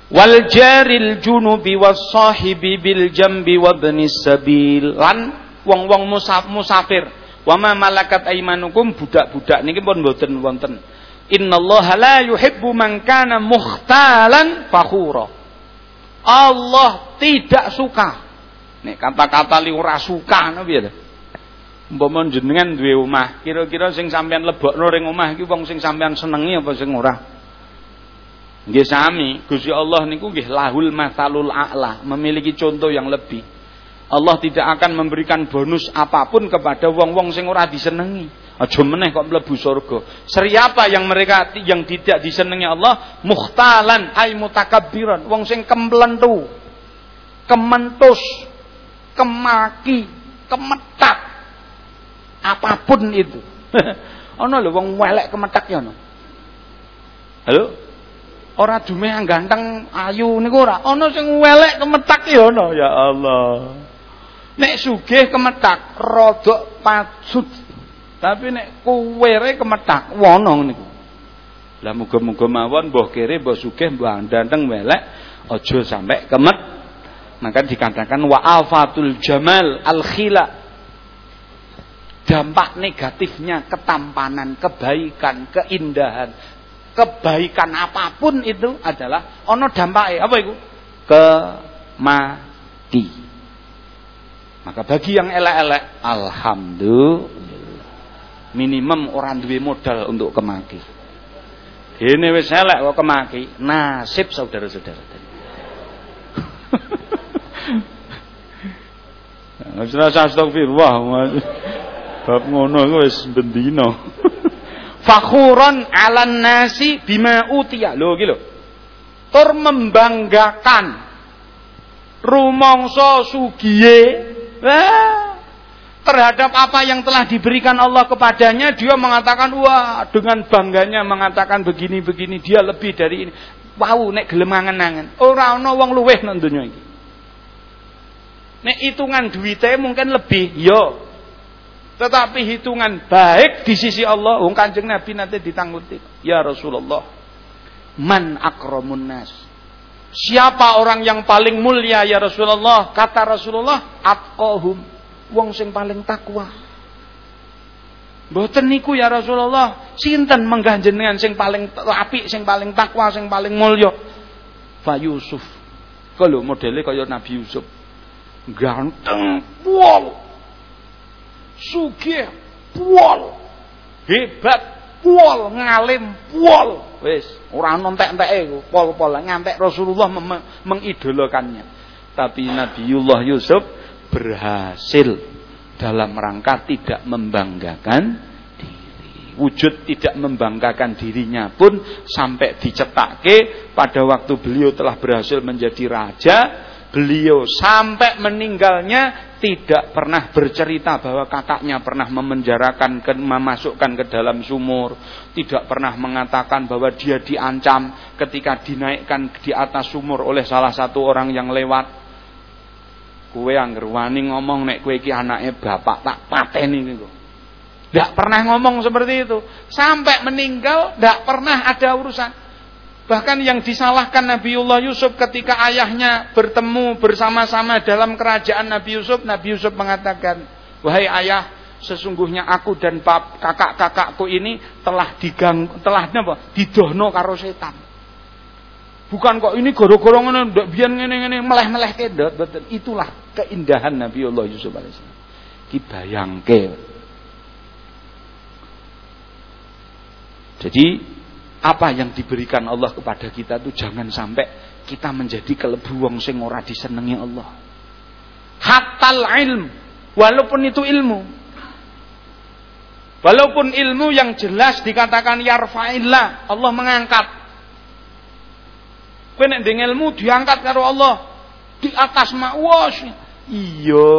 Wal jaril junubi was sahibi bil jambi wa sabil lan wong-wong musafir Wama malakat aimanukum budak-budak niki pun mboten wonten. Innallaha la yuhibbu man kana mukhtalan fakhura. Allah tidak suka. Nek kata-kata li ora suka ngono piye to? Umpama jenengan duwe omah, kira-kira sing sampean lebokno ring omah iki wong sing sampean senengi apa sing ora? Nggih sami, Gusti Allah niku nggih lahul masalul a'la, memiliki contoh yang lebih. Allah tidak akan memberikan bonus apa pun kepada wong-wong sing ora disenengi. Aja meneh kok mlebu surga. Siapa yang mereka yang tidak disenengi Allah? Mukhtalan ay mutakabbiran, wong sing kemplentu. Kementus, kemaki, kemetak. Apa pun itu. [LAUGHS] Ono lho wong welek kemetak ya ono. Halo? Ora dumeh ganteng ayu niku ora. Ono sing welek kemetak ya ono. Ya Allah. Nek sugih kemetak rodok pacut. Tapi nek kuwere kemetak wono niku. Lah muga-muga mawon mbah kere mbah sugih mbah danteng welek aja sampai kemet. Maka dikatakan wa afatul jamal al khila. Dampak negatifnya ketampanan, kebaikan, keindahan, kebaikan apa pun itu adalah ono dampaknya apa itu? Kemati. Maka bagi yang elek-elek, alhamdulillah. Minimum orang duwe modal untuk kemaki. Ini wis elek kok kemaki, nasib saudara-saudara. Astagfirullah. Bab ngono wis bendina. Fakhuran 'alan nasi bima utiya. Lho iki lho. Tur membanggakan rumangsa sugiye Wah, terhadap apa yang telah diberikan Allah kepadanya dia mengatakan wah dengan bangganya mengatakan begini-begini dia lebih dari ini. Wow, nek gelem angen-angen. Ora ana wong luweh nang donya iki. Nek hitungan duwite mungkin lebih, yo. Tetapi hitungan baik di sisi Allah, wong Kanjeng Nabi nanti ditangguti. Ya Rasulullah, man akramun nas. Siapa orang yang paling mulia ya Rasulullah? Kata Rasulullah, atqahum, wong sing paling takwa. Mboten niku ya Rasulullah, sinten mengganjenengan sing paling apik, sing paling takwa, sing paling mulya? Fa Yusuf. Kalau modelnya kaya Nabi Yusuf. Ganteng, pol. Sugih, pol. Hebat, pol. Ngalim, pol. Wis, ora entek-enteke pol-pol ngantek Rasulullah mengidolakannya. Tapi Nabiullah Yusuf berhasil dalam rangka tidak membanggakan diri. wujud tidak membanggakan dirinya pun sampai dicetake pada waktu beliau telah berhasil menjadi raja beliau sampai meninggalnya tidak pernah bercerita bahwa kakaknya pernah memenjarakan memasukkan ke dalam sumur tidak pernah mengatakan bahwa dia diancam ketika dinaikkan di atas sumur oleh salah satu orang yang lewat kue angger wani ngomong nek kue iki anaknya bapak tak pateni gitu tidak pernah ngomong seperti itu. Sampai meninggal tidak pernah ada urusan. Bahkan yang disalahkan Nabiullah Yusuf ketika ayahnya bertemu bersama-sama dalam kerajaan Nabi Yusuf, Nabi Yusuf mengatakan, "Wahai ayah, sesungguhnya aku dan kakak-kakakku ini telah digang telah apa? didohno karo setan." Bukan kok ini goro-goro ngene ndak biyen ngene-ngene meleh-meleh kedot, itulah keindahan Nabiullah Yusuf alaihissalam. Ki bayangke Jadi apa yang diberikan Allah kepada kita itu jangan sampai kita menjadi kelebu wong sing ora disenengi Allah. Hatal ilm, walaupun itu ilmu. Walaupun ilmu yang jelas dikatakan yarfa'illah, Allah mengangkat. Kowe nek ilmu diangkat karo Allah di atas ma'was. Iya.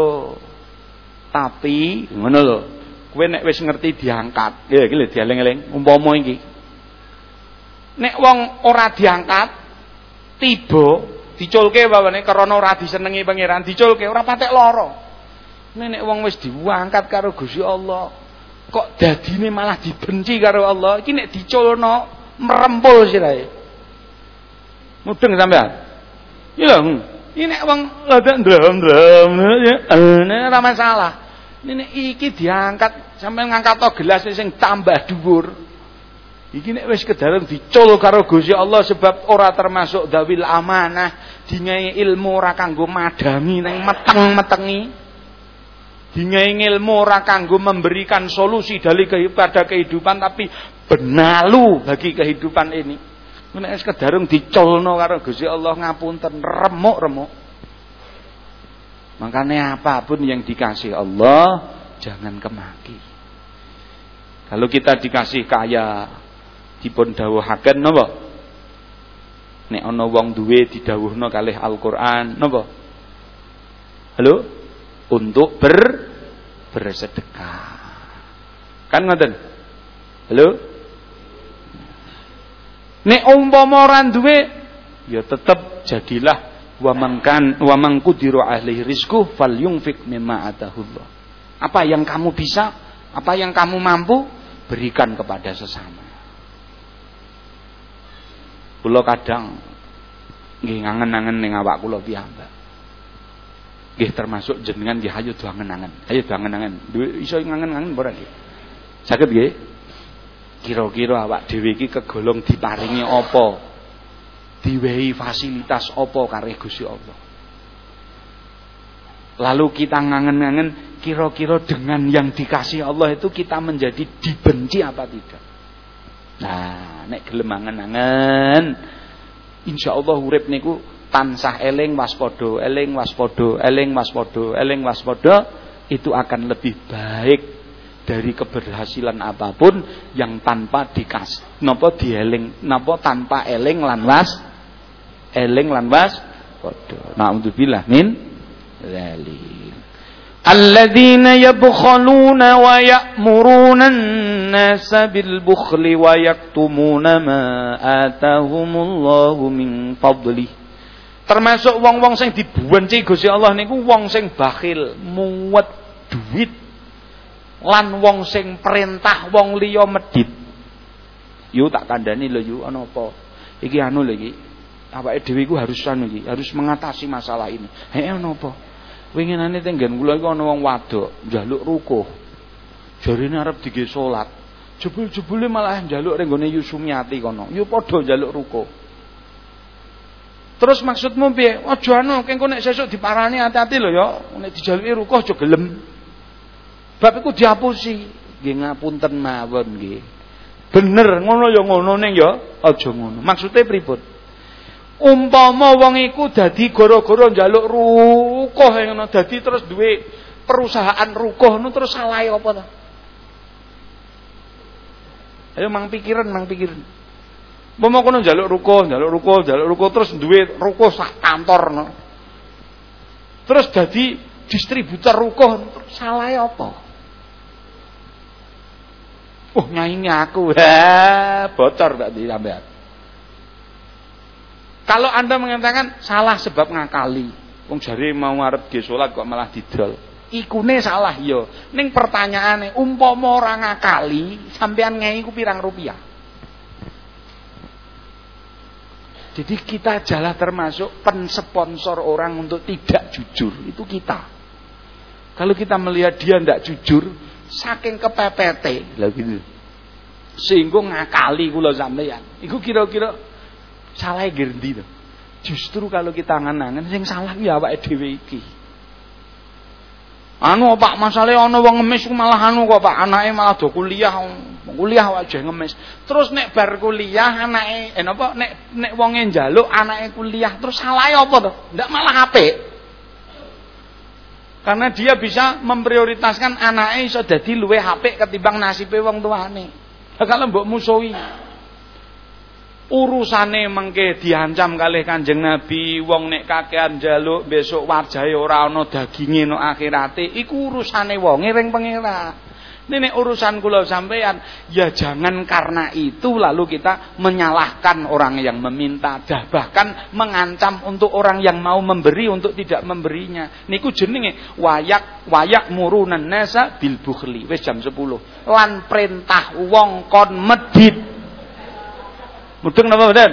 Tapi ngono lho. Kowe nek wis ngerti diangkat, ya iki lho dieling-eling, umpama iki. Nek wong ora diangkat, tiba diculke bawane krana ora disenengi pangeran, diculke ora patek lara. Nek wong wis diangkat karo Gusti Allah, kok dadine malah dibenci karo Allah, iki nek diculno merempul sirahe. Mudeng sampean. Iya, ini nek wong lada ndram-ndram, ya, ora masalah. Ini iki diangkat sampai ngangkat gelas sing tambah dhuwur. Iki nek wis ke dalam dicul karo Gusti Allah sebab ora termasuk dawil amanah, dingai ilmu ora kanggo madami nang meteng-metengi. Dingai ilmu ora kanggo memberikan solusi dari pada kehidupan tapi benalu bagi kehidupan ini. Nek wis kedarung diculno karo Gusti Allah ngapunten remuk-remuk. Makanya apa pun yang dikasih Allah jangan kemaki. Kalau kita dikasih kaya dipun dawuhaken napa? Nek ana wong duwe didhawuhna kalih Al-Qur'an napa? Halo? Untuk ber bersedekah. Kan ngoten? Halo? Nek umpama ora duwe ya tetep jadilah wa man kan wa man qudira ahli rizquh falyunfik mimma atahullah. Apa yang kamu bisa, apa yang kamu mampu, berikan kepada sesama. Kula kadang nggih ngangen-angen ning awak kula piyambak. Nggih termasuk jenengan nggih ayo angen-angen. Ayo angen-angen. Duwe iso ngangen-angen ora nggih? Saged nggih? Kira-kira awak dhewe iki kegolong diparingi apa? diwehi fasilitas apa kare Gusti Allah. Lalu kita ngangen-ngangen kira-kira dengan yang dikasih Allah itu kita menjadi dibenci apa tidak? Nah, nek gelem angen-angen. Insyaallah urip niku tansah eling waspada, eling waspada, eling waspada, eling waspada itu akan lebih baik dari keberhasilan apa pun yang tanpa dikas napa dieling napa tanpa eling lan was eling lan was padha. Naudzubillah min dzalik wa ya'muruna an-nasa bil bukhli wa yaktumuna ma atahumullahu min fadli termasuk wong-wong sing dibenci Gusti Allah niku wong sing bakhil muwet duit. Lan wong sing perintah wong liya medit. Yu tak kandhani lho yu ana apa? Iki anu lho iki. Awake dhewe iku harus anu iki, harus mengatasi masalah ini. Heh napa? Winginane tenggen kula iku ana wong wadok njaluk rukuh. Jarine arep dige salat. Jebul-jebule malah njaluk ning gone Yusumiati kono. Ya padha njaluk rukuh. Terus maksudmu piye? Aja anu, kengko nek sesuk diparani hati-hati lho ya, nek dijaluki rukuh aja gelem. Bab iku diapusi. Nggih ngapunten mawon nggih. Bener ngono ya ngono ning ya aja ngono. Maksude pripun? Umpama wong iku dadi gara-gara njaluk rukuh ngono dadi terus duwe perusahaan rukuh ngono terus salah apa ta Ayo mang pikiran, mang pikiran. Mau kono njaluk ruko, njaluk ruko, njaluk ruko terus duwe ruko sak kantor no. Terus jadi distributor ruko, salah apa? Oh nyanyi aku, ha, [LAUGHS] bocor berarti sampean. Kalau Anda mengatakan salah sebab ngakali, wong jari mau ngarep ge salat kok malah didol. Ikune salah yo. Ning pertanyaane umpama ora ngakali, sampean ngei ku pirang rupiah? Jadi kita adalah termasuk pensponsor orang untuk tidak jujur. Itu kita. Kalau kita melihat dia tidak jujur, saking kepepete, lah gitu. Sehingga ngakali kula sampeyan. Iku kira-kira Salah ngendi to? Justru kalau kita angan-angan sing salah ya awake dhewe. Anu Pak masale ana wong ngemis malah anu kok Pak anake malah do kuliah kuliah aja ngemis. Terus nek bar kuliah anake eh napa nek nek wonge njaluk anake kuliah terus salah apa to? Ndak malah apik. Karena dia bisa memprioritaskan anaknya iso dadi luwe apik ketimbang nasibe wong tuane. Lah kalau mbok musuhi urusane mengke diancam kalih Kanjeng Nabi wong nek kakean jaluk besok wajahe ora ana daginge no akhirate iku urusane wonge ring pangeran Nek urusan kula sampean ya jangan karena itu lalu kita menyalahkan orang yang meminta dah bahkan mengancam untuk orang yang mau memberi untuk tidak memberinya. Niku jenenge wayak wayak murunan nasa bil bukhli. Wis jam 10 lan perintah wong kon medit Mudeng napa mboten?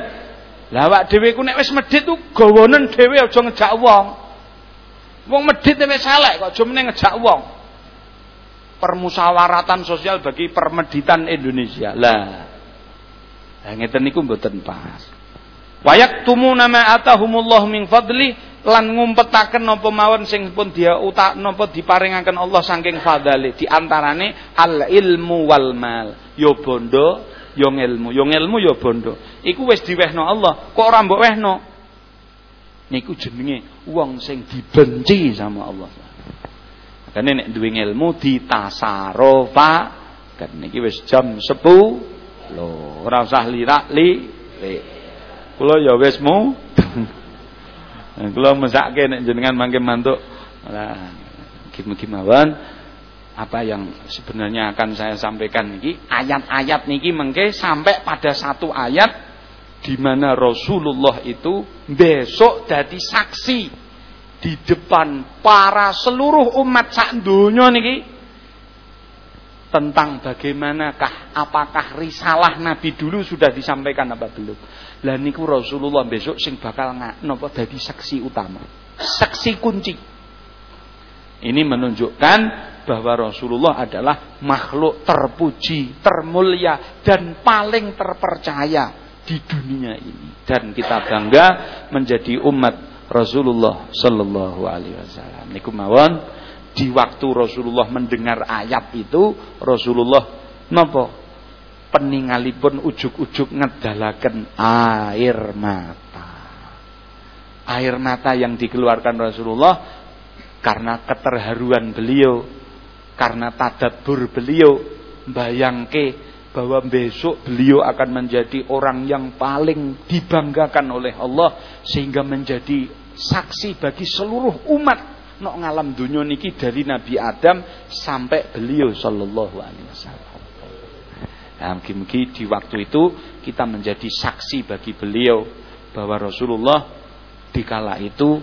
Lah awak dhewe ku nek wis medhit ku gawonen dhewe aja ngejak wong. Wong medhit wis elek kok aja meneh ngejak wong. Permusawaratan sosial bagi permeditan Indonesia. Lah. Lah ngeten niku mboten pas. Wayak tumu nama atahumullah min fadli lan ngumpetaken napa mawon sing pun dia utak napa diparingaken Allah saking fadali di antarane al ilmu wal mal. Yo bondo yo ilmu, yo ilmu yo bondo. Iku wis diwehno Allah, kok ora mbok wehno? Niku jenenge wong sing dibenci sama Allah. Makane nek duwe ilmu ditasarofa, kan niki wis jam 10 lho, ora usah lirak li. Kula ya wis mu. [LAUGHS] Kula mesake nek jenengan mangke mantuk. Lah, apa yang sebenarnya akan saya sampaikan niki ayat-ayat niki mengke sampai pada satu ayat di mana Rasulullah itu besok jadi saksi di depan para seluruh umat sak donya niki tentang bagaimanakah apakah risalah Nabi dulu sudah disampaikan apa belum. Lah niku Rasulullah besok sing bakal napa dadi saksi utama, saksi kunci. Ini menunjukkan bahwa Rasulullah adalah makhluk terpuji, termulia dan paling terpercaya di dunia ini dan kita bangga menjadi umat Rasulullah sallallahu alaihi wasallam. Niku mawon di waktu Rasulullah mendengar ayat itu Rasulullah napa peningalipun ujuk-ujuk ngedalaken air mata. Air mata yang dikeluarkan Rasulullah karena keterharuan beliau karena tadabbur beliau bayangke bahwa besok beliau akan menjadi orang yang paling dibanggakan oleh Allah sehingga menjadi saksi bagi seluruh umat nok ngalam dunia niki dari Nabi Adam sampai beliau sallallahu alaihi wasallam. Nah, mungkin di waktu itu kita menjadi saksi bagi beliau bahwa Rasulullah dikala itu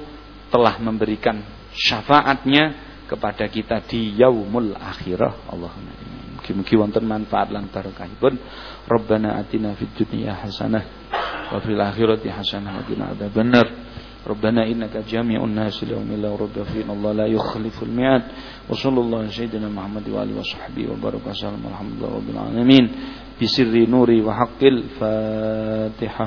telah memberikan syafaatnya kepada kita di yaumul akhirah Allahumma Mugi-mugi wonten manfaat lan barokahipun. Rabbana atina fid dunya hasanah wa fil akhirati hasanah wa qina adzabannar. ربنا إنك جامع الناس ليوم لا رب فيه الله لا يخلف الميعاد وصلى الله على سيدنا محمد وآله وصحبه وبارك وسلم الحمد لله رب العالمين بسر نوري وحق الفاتحة